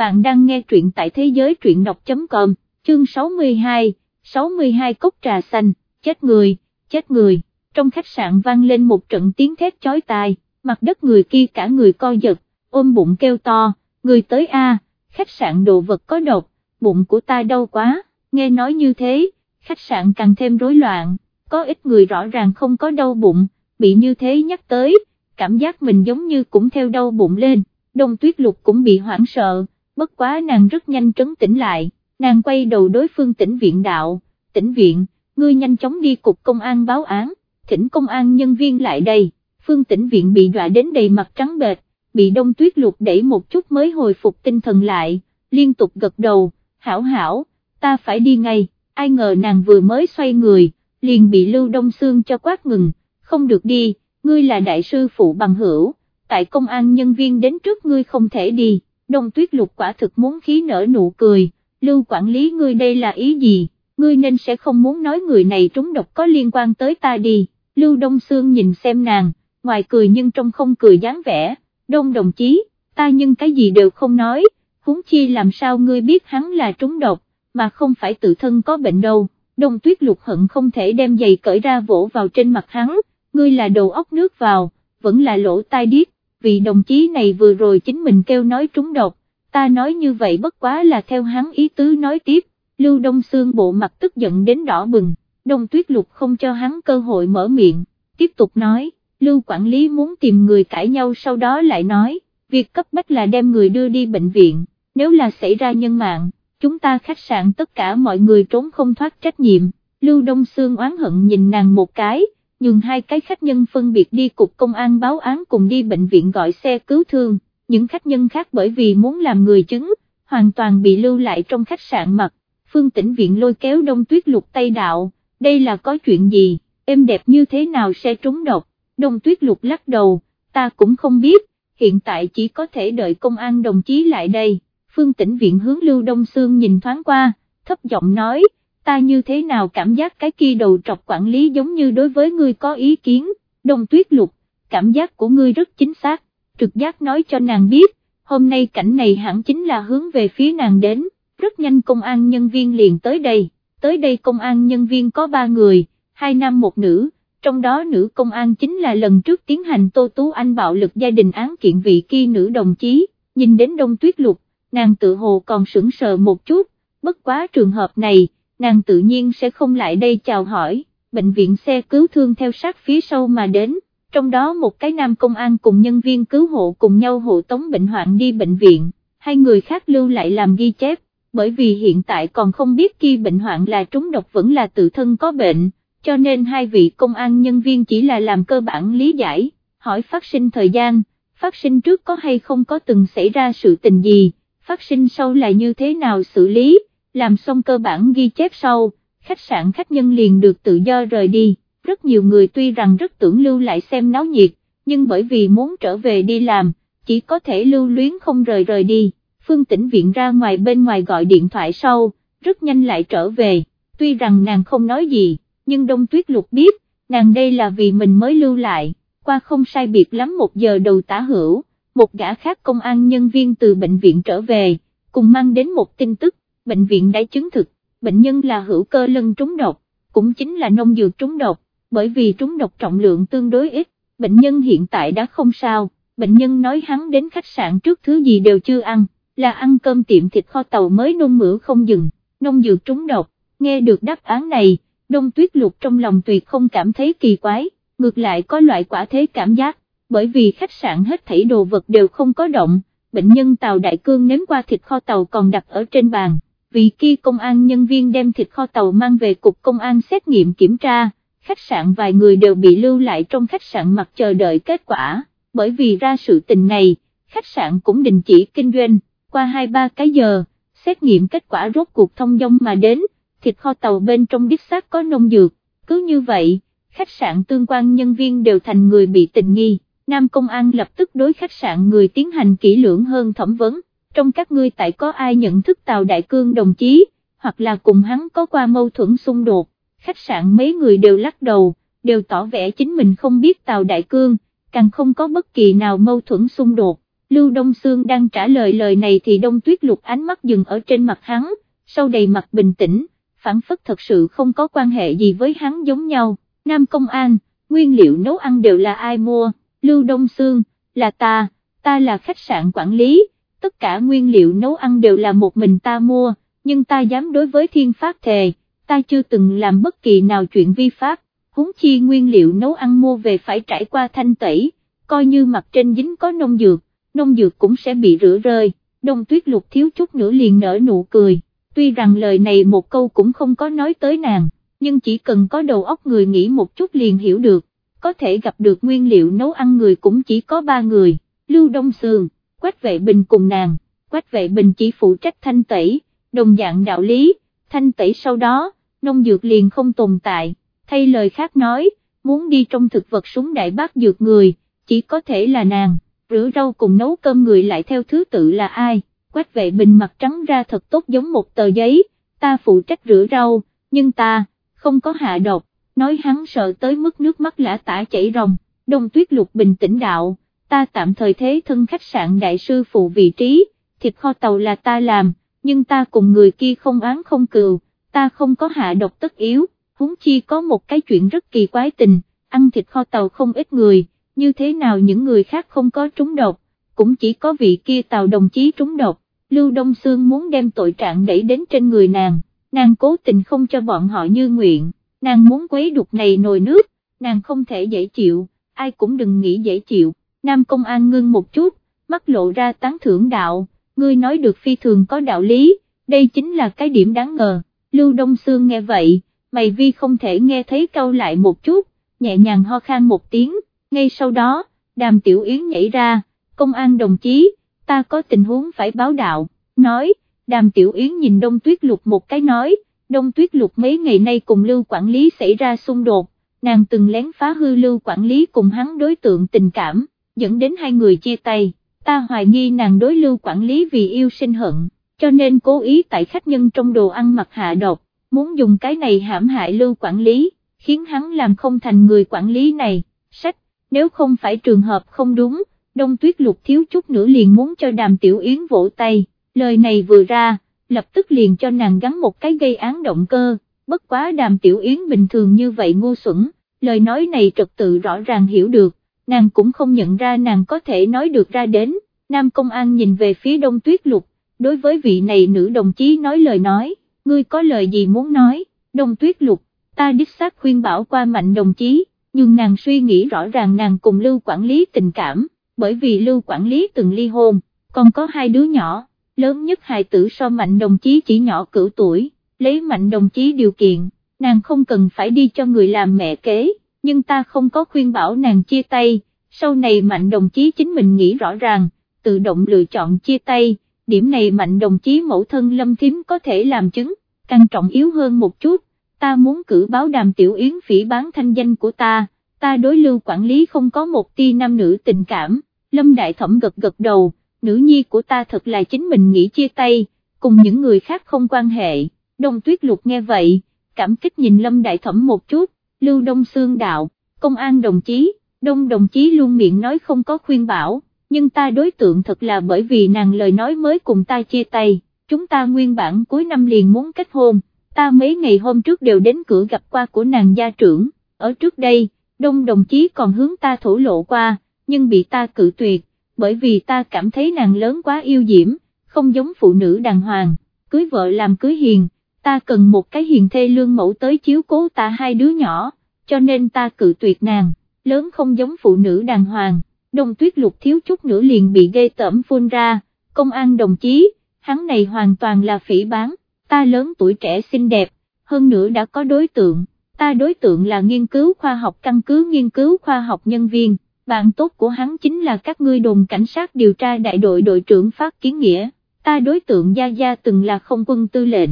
bạn đang nghe truyện tại thế giới truyện đọc.com, chương 62, 62 cốc trà xanh, chết người, chết người, trong khách sạn vang lên một trận tiếng thét chói tai, mặt đất người kia cả người co giật, ôm bụng kêu to, người tới a, khách sạn đồ vật có độc, bụng của ta đau quá, nghe nói như thế, khách sạn càng thêm rối loạn, có ít người rõ ràng không có đau bụng, bị như thế nhắc tới, cảm giác mình giống như cũng theo đau bụng lên, đông tuyết lục cũng bị hoảng sợ, bất quá nàng rất nhanh trấn tĩnh lại, nàng quay đầu đối phương tỉnh viện đạo, tỉnh viện, ngươi nhanh chóng đi cục công an báo án, thỉnh công an nhân viên lại đây, phương tỉnh viện bị dọa đến đầy mặt trắng bệch, bị đông tuyết luộc đẩy một chút mới hồi phục tinh thần lại, liên tục gật đầu, hảo hảo, ta phải đi ngay, ai ngờ nàng vừa mới xoay người, liền bị Lưu Đông xương cho quát ngừng, không được đi, ngươi là đại sư phụ bằng hữu, tại công an nhân viên đến trước ngươi không thể đi, đông tuyết lục quả thực muốn khí nở nụ cười, Lưu quản lý ngươi đây là ý gì, ngươi nên sẽ không muốn nói người này trúng độc có liên quan tới ta đi, Lưu Đông Sương nhìn xem nàng, ngoài cười nhưng trong không cười dáng vẻ, đông đồng chí, ta nhưng cái gì đều không nói, huống chi làm sao ngươi biết hắn là trúng độc, mà không phải tự thân có bệnh đâu, đông tuyết lục hận không thể đem giày cởi ra vỗ vào trên mặt hắn, ngươi là đầu óc nước vào, vẫn là lỗ tai điếc, vì đồng chí này vừa rồi chính mình kêu nói trúng độc, ta nói như vậy bất quá là theo hắn ý tứ nói tiếp, Lưu Đông Sương bộ mặt tức giận đến đỏ bừng, Đông Tuyết Lục không cho hắn cơ hội mở miệng, tiếp tục nói, Lưu quản lý muốn tìm người cãi nhau sau đó lại nói, việc cấp bách là đem người đưa đi bệnh viện, nếu là xảy ra nhân mạng, chúng ta khách sạn tất cả mọi người trốn không thoát trách nhiệm, Lưu Đông Sương oán hận nhìn nàng một cái, nhường hai cái khách nhân phân biệt đi cục công an báo án cùng đi bệnh viện gọi xe cứu thương, những khách nhân khác bởi vì muốn làm người chứng, hoàn toàn bị lưu lại trong khách sạn mặt, phương tĩnh viện lôi kéo đông tuyết lục tay đạo, đây là có chuyện gì, em đẹp như thế nào sẽ trúng độc, đông tuyết lục lắc đầu, ta cũng không biết, hiện tại chỉ có thể đợi công an đồng chí lại đây, phương tĩnh viện hướng lưu đông sương nhìn thoáng qua, thấp giọng nói, ta như thế nào cảm giác cái kia đầu trọc quản lý giống như đối với ngươi có ý kiến, đông tuyết lục, cảm giác của ngươi rất chính xác, trực giác nói cho nàng biết, hôm nay cảnh này hẳn chính là hướng về phía nàng đến, rất nhanh công an nhân viên liền tới đây, tới đây công an nhân viên có ba người, hai nam một nữ, trong đó nữ công an chính là lần trước tiến hành Tô Tú Anh bạo lực gia đình án kiện vị kia nữ đồng chí, nhìn đến đông tuyết lục, nàng tự hồ còn sững sờ một chút, bất quá trường hợp này, nàng tự nhiên sẽ không lại đây chào hỏi, bệnh viện xe cứu thương theo sát phía sau mà đến, trong đó một cái nam công an cùng nhân viên cứu hộ cùng nhau hộ tống bệnh hoạn đi bệnh viện, hai người khác lưu lại làm ghi chép, bởi vì hiện tại còn không biết khi bệnh hoạn là trúng độc vẫn là tự thân có bệnh, cho nên hai vị công an nhân viên chỉ là làm cơ bản lý giải, hỏi phát sinh thời gian, phát sinh trước có hay không có từng xảy ra sự tình gì, phát sinh sau là như thế nào xử lý làm xong cơ bản ghi chép sau, khách sạn khách nhân liền được tự do rời đi, rất nhiều người tuy rằng rất tưởng lưu lại xem náo nhiệt, nhưng bởi vì muốn trở về đi làm, chỉ có thể lưu luyến không rời rời đi, phương tĩnh viện ra ngoài bên ngoài gọi điện thoại sau, rất nhanh lại trở về, tuy rằng nàng không nói gì, nhưng đông tuyết lục biết, nàng đây là vì mình mới lưu lại, qua không sai biệt lắm một giờ đầu tả hữu, một gã khác công an nhân viên từ bệnh viện trở về, cùng mang đến một tin tức, bệnh viện đã chứng thực, bệnh nhân là hữu cơ lân trúng độc, cũng chính là nông dược trúng độc, bởi vì trúng độc trọng lượng tương đối ít, bệnh nhân hiện tại đã không sao, bệnh nhân nói hắn đến khách sạn trước thứ gì đều chưa ăn, là ăn cơm tiệm thịt kho tàu mới nôn mửa không dừng, nông dược trúng độc, nghe được đáp án này, đông tuyết lục trong lòng tuyệt không cảm thấy kỳ quái, ngược lại có loại quả thế cảm giác, bởi vì khách sạn hết thảy đồ vật đều không có động, bệnh nhân Tàu Đại Cương nếm qua thịt kho tàu còn đặt ở trên bàn vì kia công an nhân viên đem thịt kho tàu mang về cục công an xét nghiệm kiểm tra, khách sạn vài người đều bị lưu lại trong khách sạn mặt chờ đợi kết quả, bởi vì ra sự tình này, khách sạn cũng đình chỉ kinh doanh, qua 2-3 cái giờ, xét nghiệm kết quả rốt cuộc thông dong mà đến, thịt kho tàu bên trong đích xác có nông dược, cứ như vậy, khách sạn tương quan nhân viên đều thành người bị tình nghi, Nam Công an lập tức đối khách sạn người tiến hành kỹ lưỡng hơn thẩm vấn trong các ngươi tại có ai nhận thức Tào Đại Cương đồng chí, hoặc là cùng hắn có qua mâu thuẫn xung đột, khách sạn mấy người đều lắc đầu, đều tỏ vẻ chính mình không biết Tào Đại Cương, càng không có bất kỳ nào mâu thuẫn xung đột, Lưu Đông Sương đang trả lời lời này thì Đông Tuyết Lục ánh mắt dừng ở trên mặt hắn, sau đầy mặt bình tĩnh, phản phất thật sự không có quan hệ gì với hắn giống nhau, Nam Công An, nguyên liệu nấu ăn đều là ai mua, Lưu Đông Sương, là ta, ta là khách sạn quản lý, tất cả nguyên liệu nấu ăn đều là một mình ta mua, nhưng ta dám đối với thiên phát thề, ta chưa từng làm bất kỳ nào chuyện vi pháp, huống chi nguyên liệu nấu ăn mua về phải trải qua thanh tẩy, coi như mặt trên dính có nông dược, nông dược cũng sẽ bị rửa rơi, đông tuyết lục thiếu chút nữa liền nở nụ cười, tuy rằng lời này một câu cũng không có nói tới nàng, nhưng chỉ cần có đầu óc người nghĩ một chút liền hiểu được, có thể gặp được nguyên liệu nấu ăn người cũng chỉ có ba người, Lưu Đông Sương, Quách Vệ Bình cùng nàng, Quách Vệ Bình chỉ phụ trách thanh tẩy, đồng dạng đạo lý, thanh tẩy sau đó, nông dược liền không tồn tại, thay lời khác nói, muốn đi trong thực vật súng đại bác dược người, chỉ có thể là nàng, rửa rau cùng nấu cơm người lại theo thứ tự là ai, quách vệ bình mặt trắng ra thật tốt giống một tờ giấy, ta phụ trách rửa rau, nhưng ta, không có hạ độc, nói hắn sợ tới mức nước mắt lã tả chảy ròng, đông tuyết lục bình tĩnh đạo, ta tạm thời thế thân khách sạn đại sư phụ vị trí, thịt kho tàu là ta làm, nhưng ta cùng người kia không án không cừu, ta không có hạ độc tất yếu, huống chi có một cái chuyện rất kỳ quái tình, ăn thịt kho tàu không ít người, như thế nào những người khác không có trúng độc, cũng chỉ có vị kia tàu đồng chí trúng độc, Lưu Đông Sương muốn đem tội trạng đẩy đến trên người nàng, nàng cố tình không cho bọn họ như nguyện, nàng muốn quấy đục này nồi nước, nàng không thể dễ chịu, ai cũng đừng nghĩ dễ chịu, Nam Công An ngưng một chút, mắt lộ ra tán thưởng đạo, ngươi nói được phi thường có đạo lý, đây chính là cái điểm đáng ngờ, Lưu Đông Sương nghe vậy, mày vi không thể nghe thấy câu lại một chút, nhẹ nhàng ho khan một tiếng, ngay sau đó, đàm tiểu yến nhảy ra, công an đồng chí, ta có tình huống phải báo đạo, nói, đàm tiểu yến nhìn đông tuyết lục một cái nói, đông tuyết lục mấy ngày nay cùng lưu quản lý xảy ra xung đột, nàng từng lén phá hư lưu quản lý cùng hắn đối tượng tình cảm, dẫn đến hai người chia tay, ta hoài nghi nàng đối lưu quản lý vì yêu sinh hận, cho nên cố ý tại khách nhân trong đồ ăn mặc hạ độc, muốn dùng cái này hãm hại lưu quản lý, khiến hắn làm không thành người quản lý này, sách, nếu không phải trường hợp không đúng, đông tuyết lục thiếu chút nữa liền muốn cho đàm tiểu yến vỗ tay, lời này vừa ra, lập tức liền cho nàng gắn một cái gây án động cơ, bất quá đàm tiểu yến bình thường như vậy ngu xuẩn, lời nói này trật tự rõ ràng hiểu được, nàng cũng không nhận ra nàng có thể nói được ra đến, nam công an nhìn về phía đông tuyết lục, đối với vị này nữ đồng chí nói lời nói, ngươi có lời gì muốn nói, đông tuyết lục, ta đích xác khuyên bảo qua mạnh đồng chí, nhưng nàng suy nghĩ rõ ràng nàng cùng lưu quản lý tình cảm, bởi vì lưu quản lý từng ly hôn, còn có hai đứa nhỏ, lớn nhất hài tử so mạnh đồng chí chỉ nhỏ cửu tuổi, lấy mạnh đồng chí điều kiện, nàng không cần phải đi cho người làm mẹ kế, nhưng ta không có khuyên bảo nàng chia tay, sau này mạnh đồng chí chính mình nghĩ rõ ràng, tự động lựa chọn chia tay, điểm này mạnh đồng chí mẫu thân lâm thím có thể làm chứng, càng trọng yếu hơn một chút, ta muốn cử báo đàm tiểu yến phỉ bán thanh danh của ta, ta đối lưu quản lý không có một ti nam nữ tình cảm, lâm đại thẩm gật gật đầu, nữ nhi của ta thật là chính mình nghĩ chia tay, cùng những người khác không quan hệ, đông tuyết lục nghe vậy, cảm kích nhìn lâm đại thẩm một chút, lưu đông Sương đạo, công an đồng chí, đông đồng chí luôn miệng nói không có khuyên bảo, nhưng ta đối tượng thật là bởi vì nàng lời nói mới cùng ta chia tay, chúng ta nguyên bản cuối năm liền muốn kết hôn ta mấy ngày hôm trước đều đến cửa gặp qua của nàng gia trưởng, ở trước đây, đông đồng chí còn hướng ta thổ lộ qua, nhưng bị ta cự tuyệt, bởi vì ta cảm thấy nàng lớn quá yêu diễm, không giống phụ nữ đàng hoàng, cưới vợ làm cưới hiền, ta cần một cái hiền thê lương mẫu tới chiếu cố ta hai đứa nhỏ, cho nên ta cự tuyệt nàng, lớn không giống phụ nữ đàng hoàng, đông tuyết lục thiếu chút nữa liền bị gây tẩm phun ra, công an đồng chí, hắn này hoàn toàn là phỉ bán ta lớn tuổi trẻ xinh đẹp, hơn nữa đã có đối tượng, ta đối tượng là nghiên cứu khoa học căn cứ nghiên cứu khoa học nhân viên, bạn tốt của hắn chính là các ngươi đồn cảnh sát điều tra đại đội đội trưởng Phát Kiến Nghĩa, ta đối tượng Gia Gia từng là không quân tư lệnh,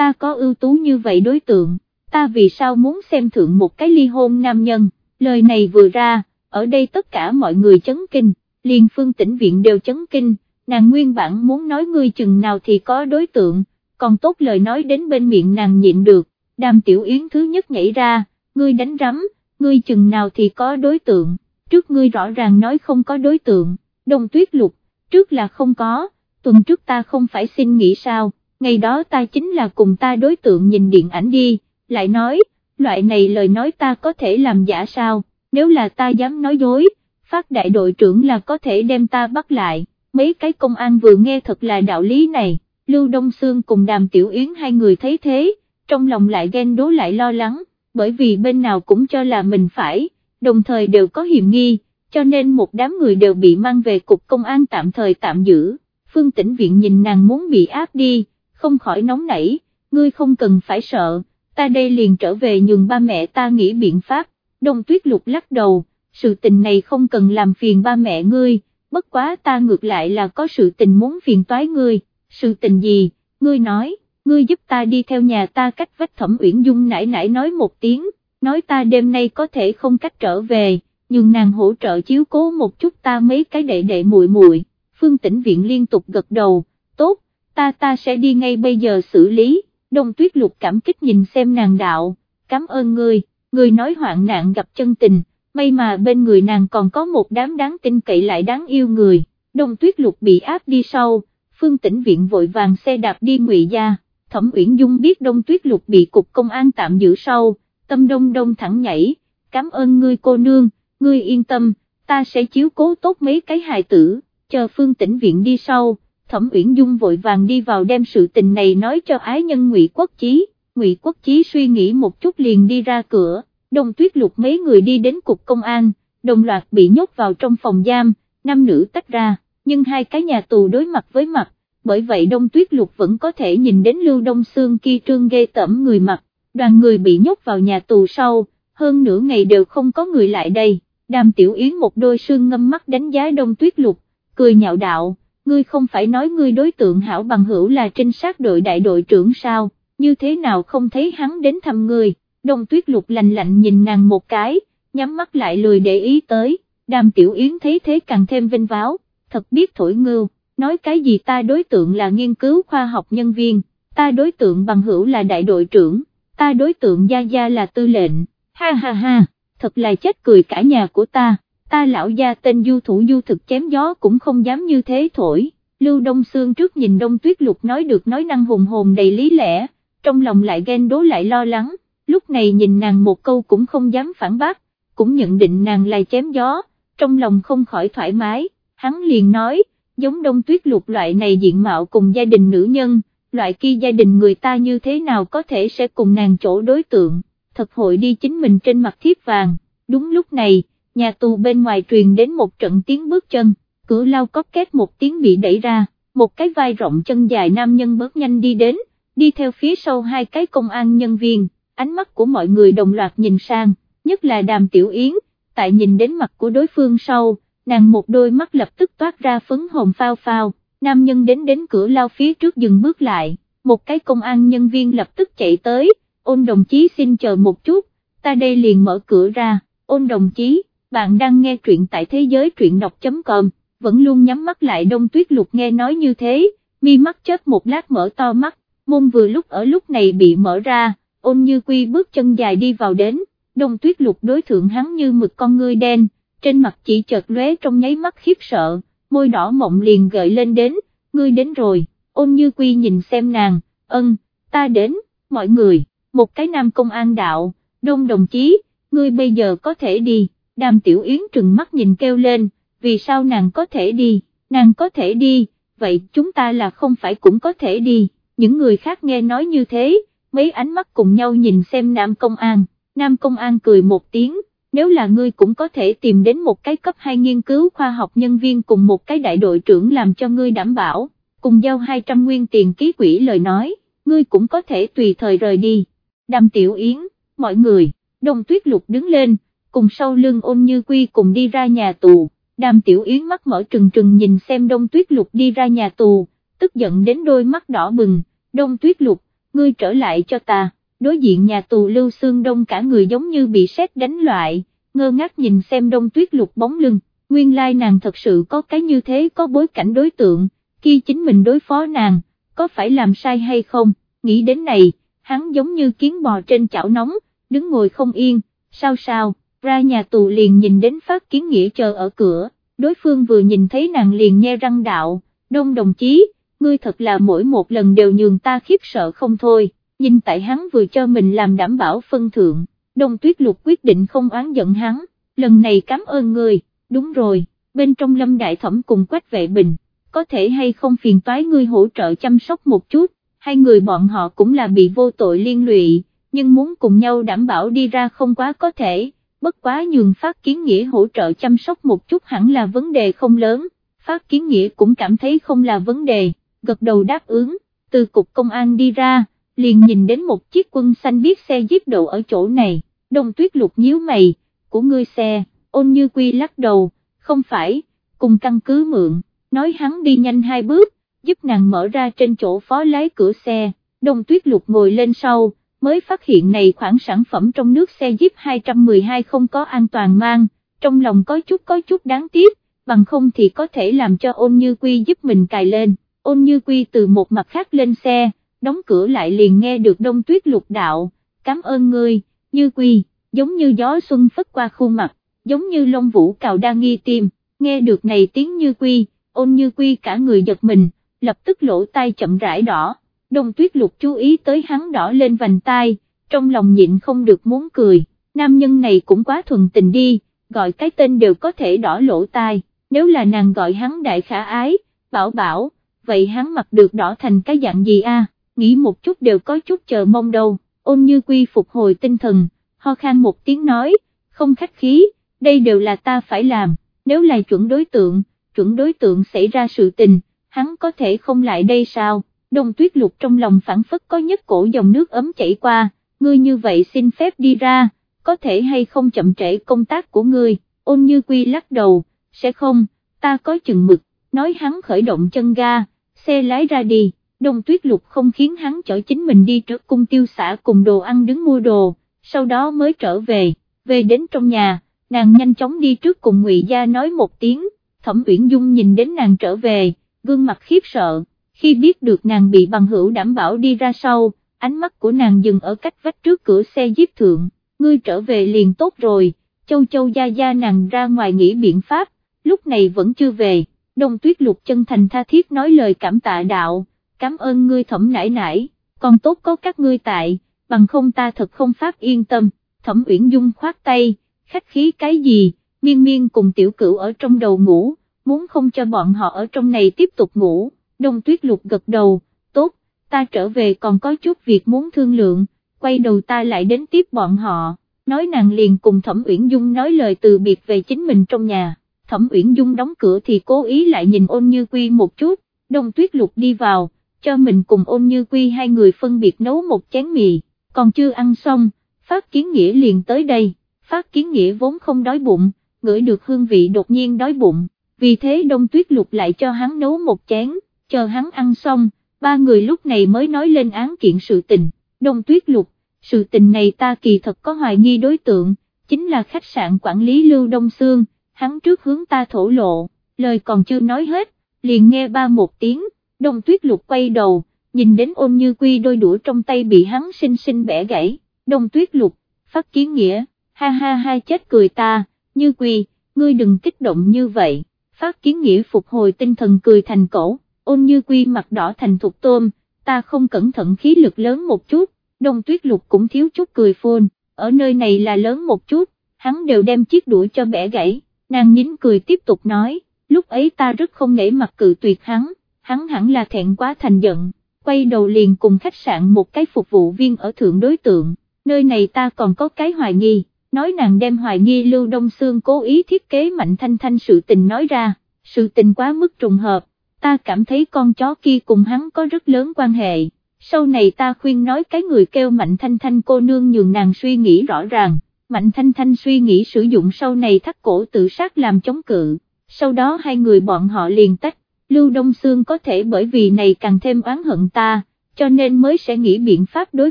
ta có ưu tú như vậy đối tượng, ta vì sao muốn xem thượng một cái ly hôn nam nhân, lời này vừa ra, ở đây tất cả mọi người chấn kinh, liền phương tỉnh viện đều chấn kinh, nàng nguyên bản muốn nói ngươi chừng nào thì có đối tượng, còn tốt lời nói đến bên miệng nàng nhịn được, đàm tiểu yến thứ nhất nhảy ra, ngươi đánh rắm, ngươi chừng nào thì có đối tượng, trước ngươi rõ ràng nói không có đối tượng, đông tuyết lục, trước là không có, tuần trước ta không phải xin nghỉ sao, ngày đó ta chính là cùng ta đối tượng nhìn điện ảnh đi, lại nói, loại này lời nói ta có thể làm giả sao, nếu là ta dám nói dối, phát đại đội trưởng là có thể đem ta bắt lại, mấy cái công an vừa nghe thật là đạo lý này, Lưu Đông Sương cùng Đàm Tiểu Yến hai người thấy thế, trong lòng lại ghen đố lại lo lắng, bởi vì bên nào cũng cho là mình phải, đồng thời đều có hiểm nghi, cho nên một đám người đều bị mang về cục công an tạm thời tạm giữ, phương tĩnh viện nhìn nàng muốn bị áp đi, không khỏi nóng nảy, ngươi không cần phải sợ, ta đây liền trở về nhường ba mẹ ta nghĩ biện pháp, đông tuyết lục lắc đầu, sự tình này không cần làm phiền ba mẹ ngươi, bất quá ta ngược lại là có sự tình muốn phiền toái ngươi, sự tình gì, ngươi nói, ngươi giúp ta đi theo nhà ta cách vách thẩm uyển dung nãy nãy nói một tiếng, nói ta đêm nay có thể không cách trở về, nhưng nàng hỗ trợ chiếu cố một chút ta mấy cái đệ đệ muội muội. Phương Tĩnh Viện liên tục gật đầu, tốt, ta ta sẽ đi ngay bây giờ xử lý, đông tuyết lục cảm kích nhìn xem nàng đạo, cảm ơn người. người nói hoạn nạn gặp chân tình, may mà bên người nàng còn có một đám đáng tin cậy lại đáng yêu người, đông tuyết lục bị áp đi sau, phương tĩnh viện vội vàng xe đạp đi ngụy gia, thẩm uyển dung biết đông tuyết lục bị cục công an tạm giữ sau, tâm đông đông thẳng nhảy, cảm ơn ngươi cô nương, ngươi yên tâm, ta sẽ chiếu cố tốt mấy cái hài tử, chờ phương tĩnh viện đi sau. Thẩm Uyển Dung vội vàng đi vào đem sự tình này nói cho ái nhân Ngụy Quốc Chí, Ngụy Quốc Chí suy nghĩ một chút liền đi ra cửa, Đông Tuyết Lục mấy người đi đến cục công an, đồng loạt bị nhốt vào trong phòng giam, nam nữ tách ra, nhưng hai cái nhà tù đối mặt với mặt, bởi vậy Đông Tuyết Lục vẫn có thể nhìn đến Lưu Đông Sương kia trương ghê tẩm người mặt, đoàn người bị nhốt vào nhà tù sau, hơn nửa ngày đều không có người lại đây, Đàm Tiểu Yến một đôi sương ngâm mắt đánh giá Đông Tuyết Lục, cười nhạo đạo ngươi không phải nói ngươi đối tượng hảo bằng hữu là trinh sát đội đại đội trưởng sao, như thế nào không thấy hắn đến thăm ngươi, đông tuyết lục lạnh lạnh nhìn nàng một cái, nhắm mắt lại lười để ý tới, đàm tiểu yến thấy thế càng thêm vinh váo, thật biết thổi ngưu, nói cái gì ta đối tượng là nghiên cứu khoa học nhân viên, ta đối tượng bằng hữu là đại đội trưởng, ta đối tượng gia gia là tư lệnh, ha ha ha, thật là chết cười cả nhà của ta ta lão gia tên du thủ du thực chém gió cũng không dám như thế thổi, Lưu Đông Sương trước nhìn Đông Tuyết Lục nói được nói năng hùng hồn đầy lý lẽ, trong lòng lại ghen đố lại lo lắng, lúc này nhìn nàng một câu cũng không dám phản bác, cũng nhận định nàng là chém gió, trong lòng không khỏi thoải mái, hắn liền nói, giống Đông Tuyết Lục loại này diện mạo cùng gia đình nữ nhân, loại kia gia đình người ta như thế nào có thể sẽ cùng nàng chỗ đối tượng, thật hội đi chính mình trên mặt thiếp vàng, đúng lúc này nhà tù bên ngoài truyền đến một trận tiếng bước chân, cửa lao có két một tiếng bị đẩy ra, một cái vai rộng chân dài nam nhân bước nhanh đi đến, đi theo phía sau hai cái công an nhân viên, ánh mắt của mọi người đồng loạt nhìn sang, nhất là đàm tiểu yến, tại nhìn đến mặt của đối phương sau, nàng một đôi mắt lập tức toát ra phấn hồng phao phao, nam nhân đến đến cửa lao phía trước dừng bước lại, một cái công an nhân viên lập tức chạy tới, ôn đồng chí xin chờ một chút, ta đây liền mở cửa ra, ôn đồng chí bạn đang nghe truyện tại thế giới truyện đọc.com, vẫn luôn nhắm mắt lại đông tuyết lục nghe nói như thế, mi mắt chớp một lát mở to mắt, môn vừa lúc ở lúc này bị mở ra, ôn như quy bước chân dài đi vào đến, đông tuyết lục đối thượng hắn như mực con ngươi đen, trên mặt chỉ chợt lóe trong nháy mắt khiếp sợ, môi đỏ mộng liền gợi lên đến, ngươi đến rồi, ôn như quy nhìn xem nàng, ân, ta đến, mọi người, một cái nam công an đạo, đông đồng chí, ngươi bây giờ có thể đi đàm tiểu yến trừng mắt nhìn kêu lên, vì sao nàng có thể đi, nàng có thể đi, vậy chúng ta là không phải cũng có thể đi, những người khác nghe nói như thế, mấy ánh mắt cùng nhau nhìn xem nam công an, nam công an cười một tiếng, nếu là ngươi cũng có thể tìm đến một cái cấp 2 nghiên cứu khoa học nhân viên cùng một cái đại đội trưởng làm cho ngươi đảm bảo, cùng giao 200 nguyên tiền ký quỹ lời nói, ngươi cũng có thể tùy thời rời đi, đàm tiểu yến, mọi người, đông tuyết lục đứng lên, cùng sau lưng ôn như quy cùng đi ra nhà tù, đàm tiểu yến mắt mở trừng trừng nhìn xem đông tuyết lục đi ra nhà tù, tức giận đến đôi mắt đỏ bừng, đông tuyết lục, ngươi trở lại cho ta, đối diện nhà tù lưu xương đông cả người giống như bị sét đánh loại, ngơ ngác nhìn xem đông tuyết lục bóng lưng, nguyên lai nàng thật sự có cái như thế có bối cảnh đối tượng, khi chính mình đối phó nàng, có phải làm sai hay không, nghĩ đến này, hắn giống như kiến bò trên chảo nóng, đứng ngồi không yên, sao sao, ra nhà tù liền nhìn đến phát kiến nghĩa chờ ở cửa, đối phương vừa nhìn thấy nàng liền nhe răng đạo, đông đồng chí, ngươi thật là mỗi một lần đều nhường ta khiếp sợ không thôi, nhìn tại hắn vừa cho mình làm đảm bảo phân thượng, đông tuyết lục quyết định không oán giận hắn, lần này cảm ơn ngươi, đúng rồi, bên trong lâm đại thẩm cùng quách vệ bình, có thể hay không phiền toái ngươi hỗ trợ chăm sóc một chút, hai người bọn họ cũng là bị vô tội liên lụy, nhưng muốn cùng nhau đảm bảo đi ra không quá có thể, bất quá nhường phát kiến nghĩa hỗ trợ chăm sóc một chút hẳn là vấn đề không lớn, phát kiến nghĩa cũng cảm thấy không là vấn đề, gật đầu đáp ứng, từ cục công an đi ra, liền nhìn đến một chiếc quân xanh biết xe jeep đậu ở chỗ này, đông tuyết lục nhíu mày, của ngươi xe, ôn như quy lắc đầu, không phải, cùng căn cứ mượn, nói hắn đi nhanh hai bước, giúp nàng mở ra trên chỗ phó lái cửa xe, đông tuyết lục ngồi lên sau, mới phát hiện này khoản sản phẩm trong nước xe Jeep 212 không có an toàn mang, trong lòng có chút có chút đáng tiếc, bằng không thì có thể làm cho ôn như quy giúp mình cài lên, ôn như quy từ một mặt khác lên xe, đóng cửa lại liền nghe được đông tuyết lục đạo, cảm ơn ngươi, như quy, giống như gió xuân phất qua khuôn mặt, giống như lông vũ cào đa nghi tim, nghe được này tiếng như quy, ôn như quy cả người giật mình, lập tức lỗ tai chậm rãi đỏ đông tuyết lục chú ý tới hắn đỏ lên vành tai, trong lòng nhịn không được muốn cười, nam nhân này cũng quá thuần tình đi, gọi cái tên đều có thể đỏ lỗ tai, nếu là nàng gọi hắn đại khả ái, bảo bảo, vậy hắn mặc được đỏ thành cái dạng gì a? nghĩ một chút đều có chút chờ mong đâu, ôn như quy phục hồi tinh thần, ho khan một tiếng nói, không khách khí, đây đều là ta phải làm, nếu là chuẩn đối tượng, chuẩn đối tượng xảy ra sự tình, hắn có thể không lại đây sao? Đông tuyết lục trong lòng phản phất có nhất cổ dòng nước ấm chảy qua, ngươi như vậy xin phép đi ra, có thể hay không chậm trễ công tác của ngươi, ôn như quy lắc đầu, sẽ không, ta có chừng mực, nói hắn khởi động chân ga, xe lái ra đi, đông tuyết lục không khiến hắn chở chính mình đi trước cung tiêu xã cùng đồ ăn đứng mua đồ, sau đó mới trở về, về đến trong nhà, nàng nhanh chóng đi trước cùng ngụy Gia nói một tiếng, thẩm uyển dung nhìn đến nàng trở về, gương mặt khiếp sợ khi biết được nàng bị bằng hữu đảm bảo đi ra sau, ánh mắt của nàng dừng ở cách vách trước cửa xe jeep thượng, ngươi trở về liền tốt rồi, châu châu gia gia nàng ra ngoài nghĩ biện pháp, lúc này vẫn chưa về, đông tuyết lục chân thành tha thiết nói lời cảm tạ đạo, cảm ơn ngươi thẩm nải nải, còn tốt có các ngươi tại, bằng không ta thật không phát yên tâm, thẩm uyển dung khoát tay, khách khí cái gì, miên miên cùng tiểu cửu ở trong đầu ngủ, muốn không cho bọn họ ở trong này tiếp tục ngủ đông tuyết lục gật đầu, tốt, ta trở về còn có chút việc muốn thương lượng, quay đầu ta lại đến tiếp bọn họ, nói nàng liền cùng Thẩm Uyển Dung nói lời từ biệt về chính mình trong nhà, Thẩm Uyển Dung đóng cửa thì cố ý lại nhìn ôn như quy một chút, đông tuyết lục đi vào, cho mình cùng ôn như quy hai người phân biệt nấu một chén mì, còn chưa ăn xong, Phát Kiến Nghĩa liền tới đây, Phát Kiến Nghĩa vốn không đói bụng, ngửi được hương vị đột nhiên đói bụng, vì thế đông tuyết lục lại cho hắn nấu một chén chờ hắn ăn xong, ba người lúc này mới nói lên án kiện sự tình, đông tuyết lục, sự tình này ta kỳ thật có hoài nghi đối tượng, chính là khách sạn quản lý Lưu Đông Sương, hắn trước hướng ta thổ lộ, lời còn chưa nói hết, liền nghe ba một tiếng, đông tuyết lục quay đầu, nhìn đến ôn như quy đôi đũa trong tay bị hắn xinh xinh bẻ gãy, đông tuyết lục, phát kiến nghĩa, ha ha ha chết cười ta, như quy, ngươi đừng kích động như vậy, phát kiến nghĩa phục hồi tinh thần cười thành cổ ôn như quy mặt đỏ thành thục tôm, ta không cẩn thận khí lực lớn một chút, đông tuyết lục cũng thiếu chút cười phôn, ở nơi này là lớn một chút, hắn đều đem chiếc đuổi cho bẻ gãy, nàng nín cười tiếp tục nói, lúc ấy ta rất không nể mặt cự tuyệt hắn, hắn hẳn là thẹn quá thành giận, quay đầu liền cùng khách sạn một cái phục vụ viên ở thượng đối tượng, nơi này ta còn có cái hoài nghi, nói nàng đem hoài nghi Lưu Đông Sương cố ý thiết kế mạnh thanh thanh sự tình nói ra, sự tình quá mức trùng hợp, ta cảm thấy con chó kia cùng hắn có rất lớn quan hệ, sau này ta khuyên nói cái người kêu Mạnh Thanh Thanh cô nương nhường nàng suy nghĩ rõ ràng, Mạnh Thanh Thanh suy nghĩ sử dụng sau này thắt cổ tự sát làm chống cự, sau đó hai người bọn họ liền tách, Lưu Đông Sương có thể bởi vì này càng thêm oán hận ta, cho nên mới sẽ nghĩ biện pháp đối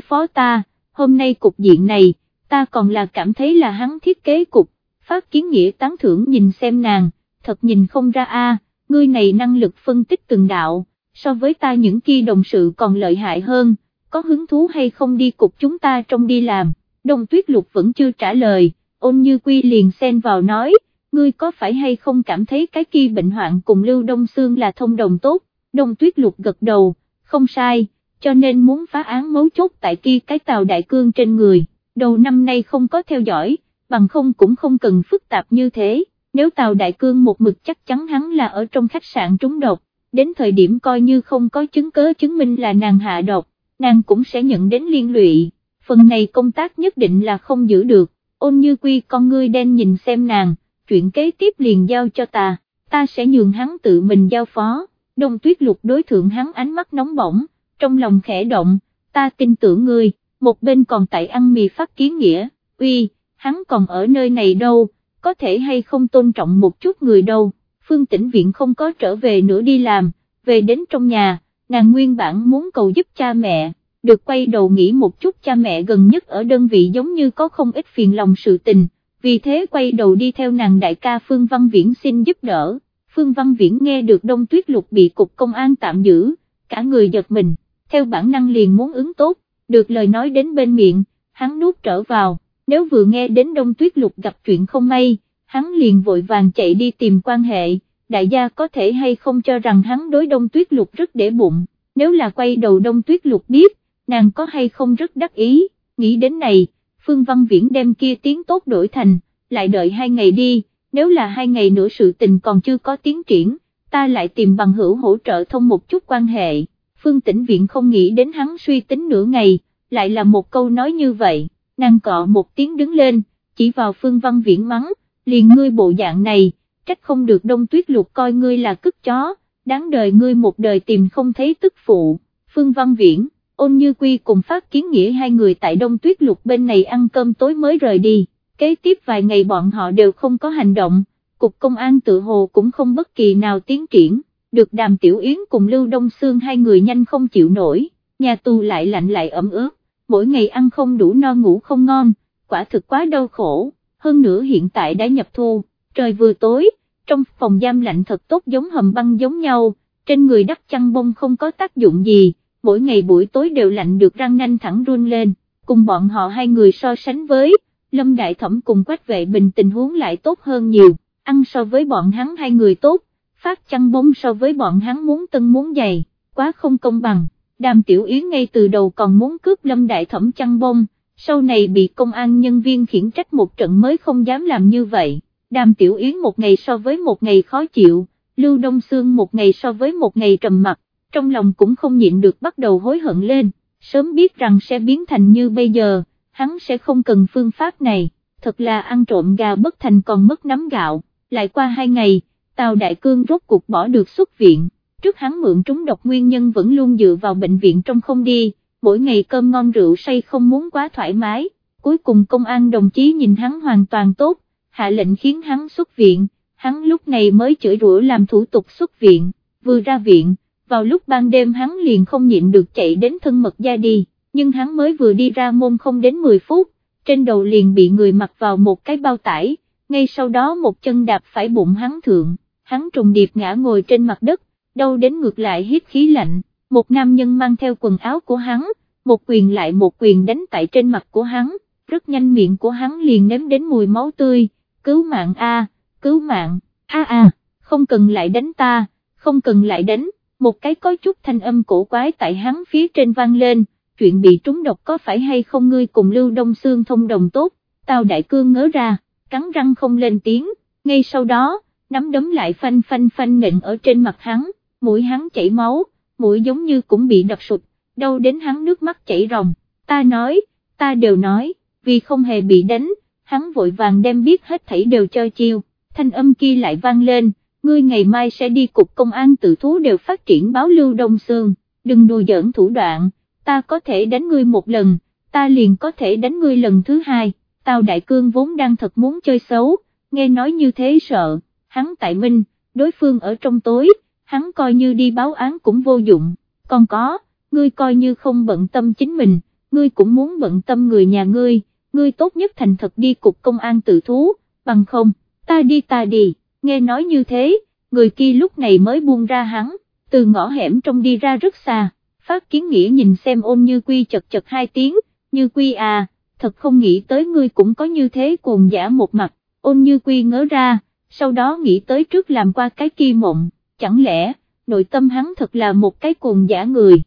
phó ta, hôm nay cục diện này, ta còn là cảm thấy là hắn thiết kế cục, phát kiến nghĩa tán thưởng nhìn xem nàng, thật nhìn không ra a ngươi này năng lực phân tích từng đạo, so với ta những kia đồng sự còn lợi hại hơn, có hứng thú hay không đi cục chúng ta trong đi làm, đông tuyết lục vẫn chưa trả lời, ôn như quy liền xen vào nói, ngươi có phải hay không cảm thấy cái kia bệnh hoạn cùng Lưu Đông Sương là thông đồng tốt, Đông Tuyết Lục gật đầu, không sai, cho nên muốn phá án mấu chốt tại kia cái tàu đại cương trên người, đầu năm nay không có theo dõi, bằng không cũng không cần phức tạp như thế, nếu tàu đại cương một mực chắc chắn hắn là ở trong khách sạn trúng độc, đến thời điểm coi như không có chứng cớ chứng minh là nàng hạ độc, nàng cũng sẽ nhận đến liên lụy, phần này công tác nhất định là không giữ được, ôn như quy con ngươi đen nhìn xem nàng, chuyện kế tiếp liền giao cho ta, ta sẽ nhường hắn tự mình giao phó, đông tuyết lục đối thượng hắn ánh mắt nóng bỏng, trong lòng khẽ động, ta tin tưởng ngươi, một bên còn tại ăn mì phát kiến nghĩa, uy, hắn còn ở nơi này đâu, có thể hay không tôn trọng một chút người đâu, phương tĩnh viện không có trở về nữa đi làm, về đến trong nhà, nàng nguyên bản muốn cầu giúp cha mẹ, được quay đầu nghĩ một chút cha mẹ gần nhất ở đơn vị giống như có không ít phiền lòng sự tình, vì thế quay đầu đi theo nàng đại ca Phương Văn Viễn xin giúp đỡ, Phương Văn Viễn nghe được Đông Tuyết Lục bị cục công an tạm giữ, cả người giật mình, theo bản năng liền muốn ứng tốt, được lời nói đến bên miệng, hắn nuốt trở vào, nếu vừa nghe đến Đông Tuyết Lục gặp chuyện không may, hắn liền vội vàng chạy đi tìm quan hệ, đại gia có thể hay không cho rằng hắn đối Đông Tuyết Lục rất để bụng, nếu là quay đầu Đông Tuyết Lục biết, nàng có hay không rất đắc ý, nghĩ đến này, Phương Văn Viễn đem kia tiếng tốt đổi thành, lại đợi hai ngày đi, nếu là hai ngày nữa sự tình còn chưa có tiến triển, ta lại tìm bằng hữu hỗ trợ thông một chút quan hệ, Phương Tĩnh Viện không nghĩ đến hắn suy tính nửa ngày, lại là một câu nói như vậy, nàng cọ một tiếng đứng lên, chỉ vào Phương Văn Viễn mắng, liền ngươi bộ dạng này, trách không được đông tuyết lục coi ngươi là cức chó, đáng đời ngươi một đời tìm không thấy tức phụ, Phương Văn Viễn ôn như quy cùng phát kiến nghĩa hai người tại đông tuyết lục bên này ăn cơm tối mới rời đi, kế tiếp vài ngày bọn họ đều không có hành động, cục công an tự hồ cũng không bất kỳ nào tiến triển, được đàm tiểu yến cùng Lưu Đông Sương hai người nhanh không chịu nổi, nhà tù lại lạnh lại ẩm ướt, mỗi ngày ăn không đủ no ngủ không ngon, quả thực quá đau khổ, hơn nữa hiện tại đã nhập thu, trời vừa tối, trong phòng giam lạnh thật tốt giống hầm băng giống nhau, trên người đắp chăn bông không có tác dụng gì mỗi ngày buổi tối đều lạnh được răng nanh thẳng run lên, cùng bọn họ hai người so sánh với, Lâm Đại Thẩm cùng Quách Vệ Bình tình huống lại tốt hơn nhiều, ăn so với bọn hắn hai người tốt, phát chăn bông so với bọn hắn muốn tân muốn dày, quá không công bằng, đàm tiểu yến ngay từ đầu còn muốn cướp Lâm Đại Thẩm chăn bông, sau này bị công an nhân viên khiển trách một trận mới không dám làm như vậy, đàm tiểu yến một ngày so với một ngày khó chịu, Lưu Đông Sương một ngày so với một ngày trầm mặc, trong lòng cũng không nhịn được bắt đầu hối hận lên, sớm biết rằng sẽ biến thành như bây giờ, hắn sẽ không cần phương pháp này, thật là ăn trộm gà bất thành còn mất nắm gạo, lại qua hai ngày, Tào Đại Cương rốt cuộc bỏ được xuất viện, trước hắn mượn trúng độc nguyên nhân vẫn luôn dựa vào bệnh viện trong không đi, mỗi ngày cơm ngon rượu say không muốn quá thoải mái, cuối cùng công an đồng chí nhìn hắn hoàn toàn tốt, hạ lệnh khiến hắn xuất viện, hắn lúc này mới chửi rủa làm thủ tục xuất viện, vừa ra viện, vào lúc ban đêm hắn liền không nhịn được chạy đến thân mật gia đi, nhưng hắn mới vừa đi ra môn không đến 10 phút, trên đầu liền bị người mặc vào một cái bao tải, ngay sau đó một chân đạp phải bụng hắn thượng, hắn trùng điệp ngã ngồi trên mặt đất, đâu đến ngược lại hít khí lạnh, một nam nhân mang theo quần áo của hắn, một quyền lại một quyền đánh tại trên mặt của hắn, rất nhanh miệng của hắn liền nếm đến mùi máu tươi, cứu mạng a, cứu mạng, a a, không cần lại đánh ta, không cần lại đánh một cái có chút thanh âm cổ quái tại hắn phía trên vang lên, chuyện bị trúng độc có phải hay không ngươi cùng Lưu Đông Sương thông đồng tốt, Tào Đại Cương ngớ ra, cắn răng không lên tiếng, ngay sau đó, nắm đấm lại phanh phanh phanh nịnh ở trên mặt hắn, mũi hắn chảy máu, mũi giống như cũng bị đập sụt, đau đến hắn nước mắt chảy ròng, ta nói, ta đều nói, vì không hề bị đánh, hắn vội vàng đem biết hết thảy đều cho chiêu, thanh âm kia lại vang lên, ngươi ngày mai sẽ đi cục công an tự thú đều phát triển báo lưu đông sương, đừng đùa giỡn thủ đoạn, ta có thể đánh ngươi một lần, ta liền có thể đánh ngươi lần thứ hai, Tào Đại Cương vốn đang thật muốn chơi xấu, nghe nói như thế sợ, hắn tại minh, đối phương ở trong tối, hắn coi như đi báo án cũng vô dụng, còn có, ngươi coi như không bận tâm chính mình, ngươi cũng muốn bận tâm người nhà ngươi, ngươi tốt nhất thành thật đi cục công an tự thú, bằng không, ta đi ta đi. Nghe nói như thế, người kia lúc này mới buông ra hắn, từ ngõ hẻm trong đi ra rất xa, phát kiến nghĩa nhìn xem ôn như quy chật chật hai tiếng, như quy à, thật không nghĩ tới ngươi cũng có như thế cuồng giả một mặt, ôn như quy ngớ ra, sau đó nghĩ tới trước làm qua cái kia mộng, chẳng lẽ, nội tâm hắn thật là một cái cuồng giả người.